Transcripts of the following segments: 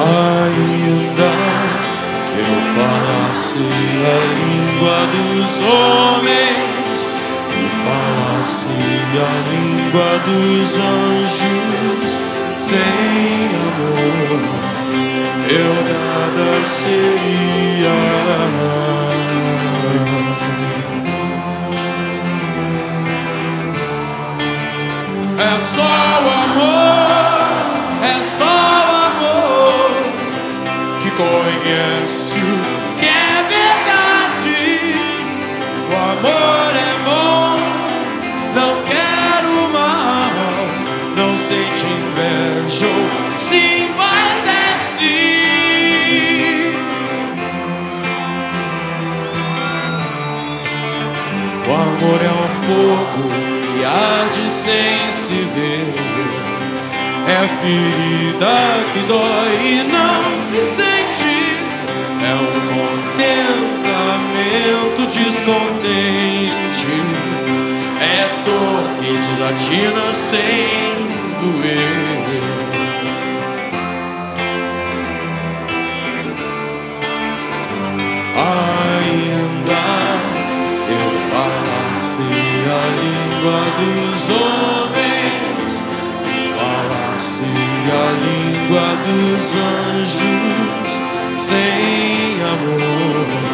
Ainda eu falasse a língua dos homens, falasse a língua dos anjos, sem amor eu nada seria. É só o amor, inveja ou se envaidece. O amor é um fogo que arde sem se ver. É ferida que dói e não se sente. É um contentamento descontente. É dor que desatina sem doer. Ainda eu falasse a língua dos homens, falasse a língua dos anjos, sem amor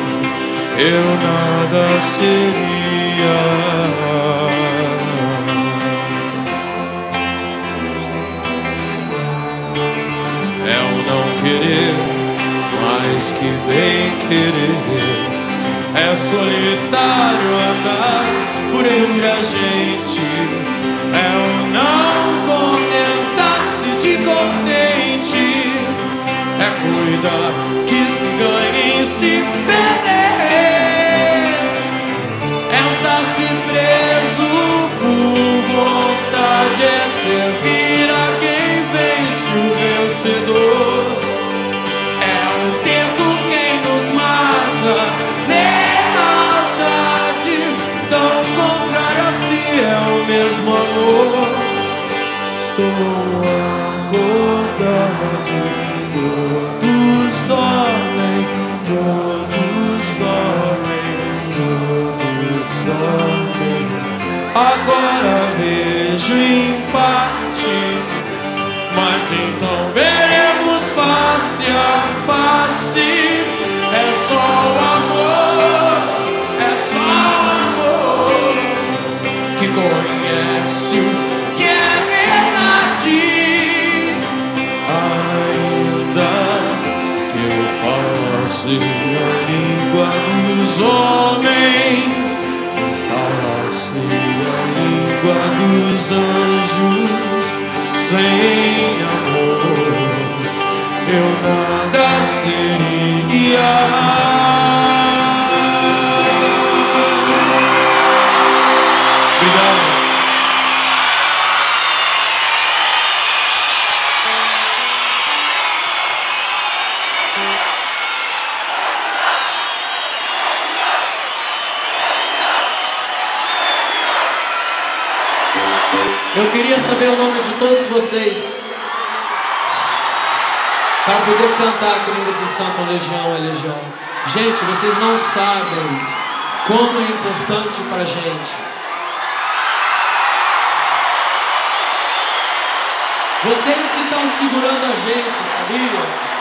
eu nada seria. Que bem querer. É solitário andar por entre a gente. É o não contentar-se de contente. É cuidar mesmo amor. Estou acordado. Todos dormem Todos dormem Todos dormem. Agora vejo em parte mas então veremos face a face. Dos homens, falasse a língua dos anjos. Sem Eu queria saber o nome de todos vocês. Para poder cantar como vocês cantam Legião é Legião. Gente, vocês não sabem como é importante pra gente. Vocês que estão segurando a gente, sabia?